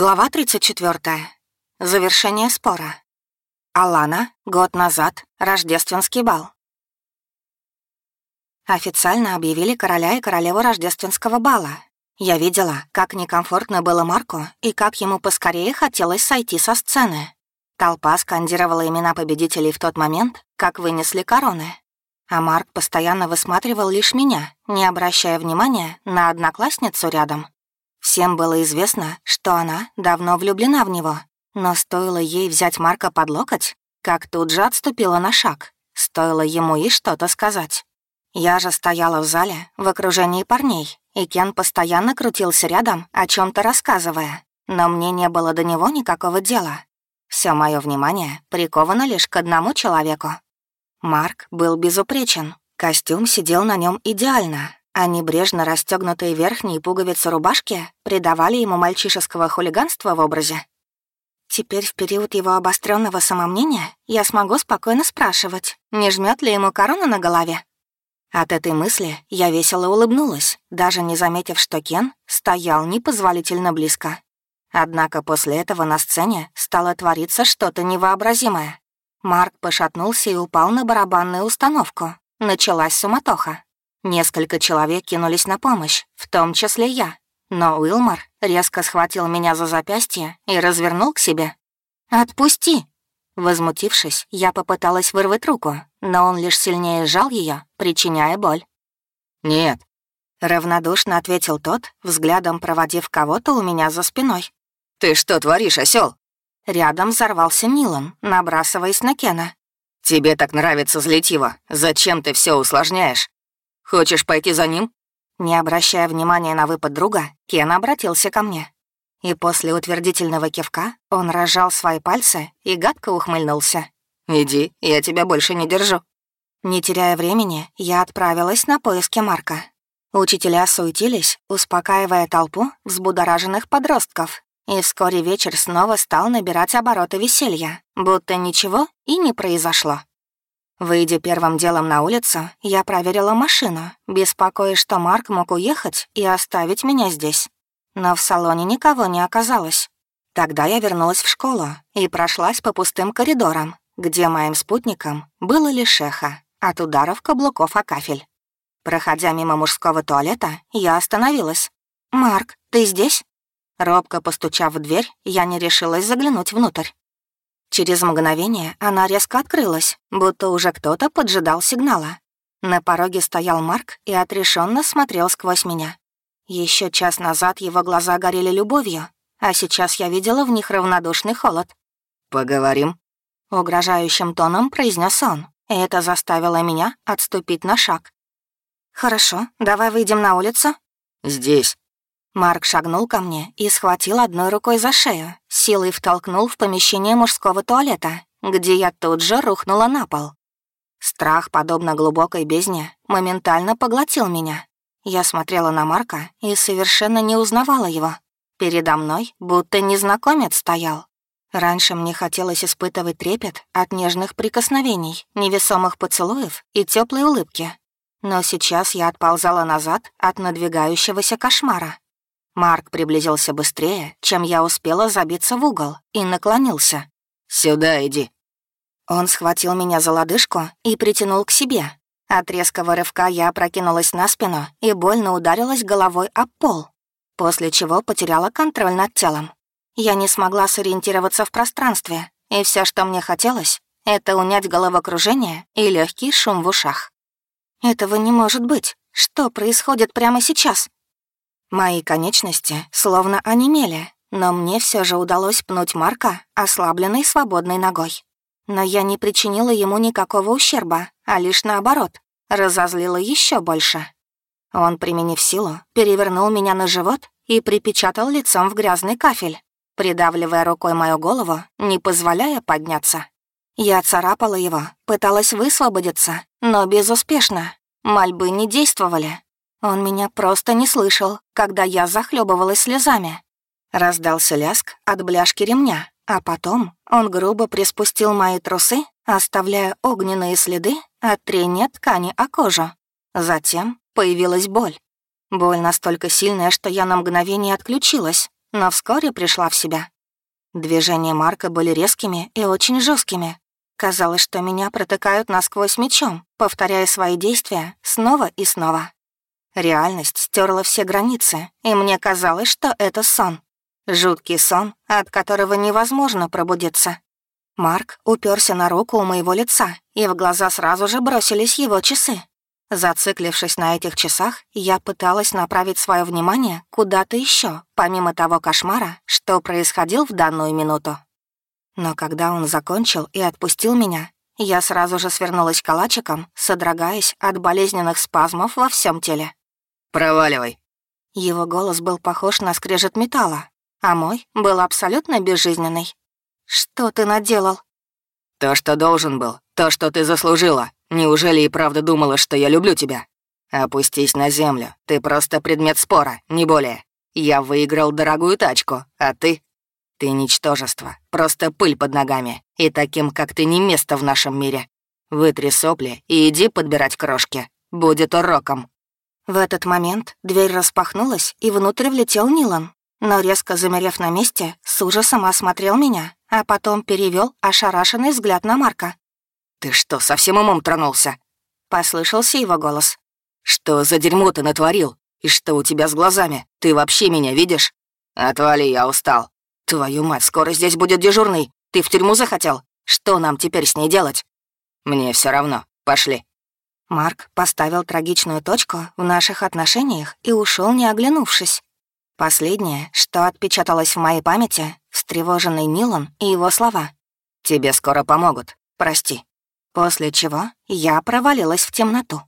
Глава 34. Завершение спора. Алана, год назад, рождественский бал. Официально объявили короля и королеву рождественского бала. Я видела, как некомфортно было Марку и как ему поскорее хотелось сойти со сцены. Толпа скандировала имена победителей в тот момент, как вынесли короны. А Марк постоянно высматривал лишь меня, не обращая внимания на одноклассницу рядом, Всем было известно, что она давно влюблена в него, но стоило ей взять Марка под локоть, как тут же отступила на шаг. Стоило ему и что-то сказать. Я же стояла в зале в окружении парней, и Кен постоянно крутился рядом, о чем то рассказывая, но мне не было до него никакого дела. Все мое внимание приковано лишь к одному человеку. Марк был безупречен, костюм сидел на нем идеально, а небрежно расстегнутые верхние пуговицы рубашки придавали ему мальчишеского хулиганства в образе. Теперь в период его обостренного самомнения я смогу спокойно спрашивать, не жмет ли ему корона на голове. От этой мысли я весело улыбнулась, даже не заметив, что Кен стоял непозволительно близко. Однако после этого на сцене стало твориться что-то невообразимое. Марк пошатнулся и упал на барабанную установку. Началась суматоха. Несколько человек кинулись на помощь, в том числе я. Но Уилмор резко схватил меня за запястье и развернул к себе. «Отпусти!» Возмутившись, я попыталась вырвать руку, но он лишь сильнее сжал ее, причиняя боль. «Нет», — равнодушно ответил тот, взглядом проводив кого-то у меня за спиной. «Ты что творишь, осел? Рядом взорвался Нилан, набрасываясь на Кена. «Тебе так нравится злить его. Зачем ты все усложняешь?» Хочешь пойти за ним?» Не обращая внимания на выпад друга, Кен обратился ко мне. И после утвердительного кивка он разжал свои пальцы и гадко ухмыльнулся. «Иди, я тебя больше не держу». Не теряя времени, я отправилась на поиски Марка. Учителя суетились, успокаивая толпу взбудораженных подростков, и вскоре вечер снова стал набирать обороты веселья, будто ничего и не произошло. Выйдя первым делом на улицу, я проверила машину, беспокоясь, что Марк мог уехать и оставить меня здесь. Но в салоне никого не оказалось. Тогда я вернулась в школу и прошлась по пустым коридорам, где моим спутником было лишь эхо от ударов каблуков о кафель. Проходя мимо мужского туалета, я остановилась. «Марк, ты здесь?» Робко постучав в дверь, я не решилась заглянуть внутрь. Через мгновение она резко открылась, будто уже кто-то поджидал сигнала. На пороге стоял Марк и отрешенно смотрел сквозь меня. Еще час назад его глаза горели любовью, а сейчас я видела в них равнодушный холод. «Поговорим?» — угрожающим тоном произнес он, и это заставило меня отступить на шаг. «Хорошо, давай выйдем на улицу». «Здесь». Марк шагнул ко мне и схватил одной рукой за шею, силой втолкнул в помещение мужского туалета, где я тут же рухнула на пол. Страх, подобно глубокой бездне, моментально поглотил меня. Я смотрела на Марка и совершенно не узнавала его. Передо мной будто незнакомец стоял. Раньше мне хотелось испытывать трепет от нежных прикосновений, невесомых поцелуев и теплой улыбки. Но сейчас я отползала назад от надвигающегося кошмара. Марк приблизился быстрее, чем я успела забиться в угол, и наклонился. «Сюда иди». Он схватил меня за лодыжку и притянул к себе. От резкого рывка я опрокинулась на спину и больно ударилась головой об пол, после чего потеряла контроль над телом. Я не смогла сориентироваться в пространстве, и все, что мне хотелось, это унять головокружение и легкий шум в ушах. Этого не может быть. Что происходит прямо сейчас? Мои конечности словно онемели, но мне все же удалось пнуть Марка ослабленной свободной ногой. Но я не причинила ему никакого ущерба, а лишь наоборот, разозлила еще больше. Он, применив силу, перевернул меня на живот и припечатал лицом в грязный кафель, придавливая рукой мою голову, не позволяя подняться. Я царапала его, пыталась высвободиться, но безуспешно. Мольбы не действовали, он меня просто не слышал, когда я захлебывалась слезами. Раздался ляск от бляшки ремня, а потом он грубо приспустил мои трусы, оставляя огненные следы от трения ткани о кожу. Затем появилась боль. Боль настолько сильная, что я на мгновение отключилась, но вскоре пришла в себя. Движения Марка были резкими и очень жесткими. Казалось, что меня протыкают насквозь мечом, повторяя свои действия снова и снова. Реальность стерла все границы, и мне казалось, что это сон. Жуткий сон, от которого невозможно пробудиться. Марк уперся на руку у моего лица, и в глаза сразу же бросились его часы. Зациклившись на этих часах, я пыталась направить свое внимание куда-то еще, помимо того кошмара, что происходил в данную минуту. Но когда он закончил и отпустил меня, я сразу же свернулась калачиком, содрогаясь от болезненных спазмов во всем теле. «Проваливай». Его голос был похож на скрежет металла, а мой был абсолютно безжизненный. «Что ты наделал?» «То, что должен был, то, что ты заслужила. Неужели и правда думала, что я люблю тебя? Опустись на землю, ты просто предмет спора, не более. Я выиграл дорогую тачку, а ты? Ты ничтожество, просто пыль под ногами, и таким, как ты, не место в нашем мире. Вытри сопли и иди подбирать крошки. Будет уроком». В этот момент дверь распахнулась, и внутрь влетел Нилан, но резко замерев на месте, с ужасом осмотрел меня, а потом перевел ошарашенный взгляд на Марка. «Ты что, совсем умом тронулся?» — послышался его голос. «Что за дерьмо ты натворил? И что у тебя с глазами? Ты вообще меня видишь?» «Отвали, я устал». «Твою мать, скоро здесь будет дежурный. Ты в тюрьму захотел? Что нам теперь с ней делать?» «Мне все равно. Пошли». Марк поставил трагичную точку в наших отношениях и ушел, не оглянувшись. Последнее, что отпечаталось в моей памяти, встревоженный Нилан и его слова. «Тебе скоро помогут. Прости». После чего я провалилась в темноту.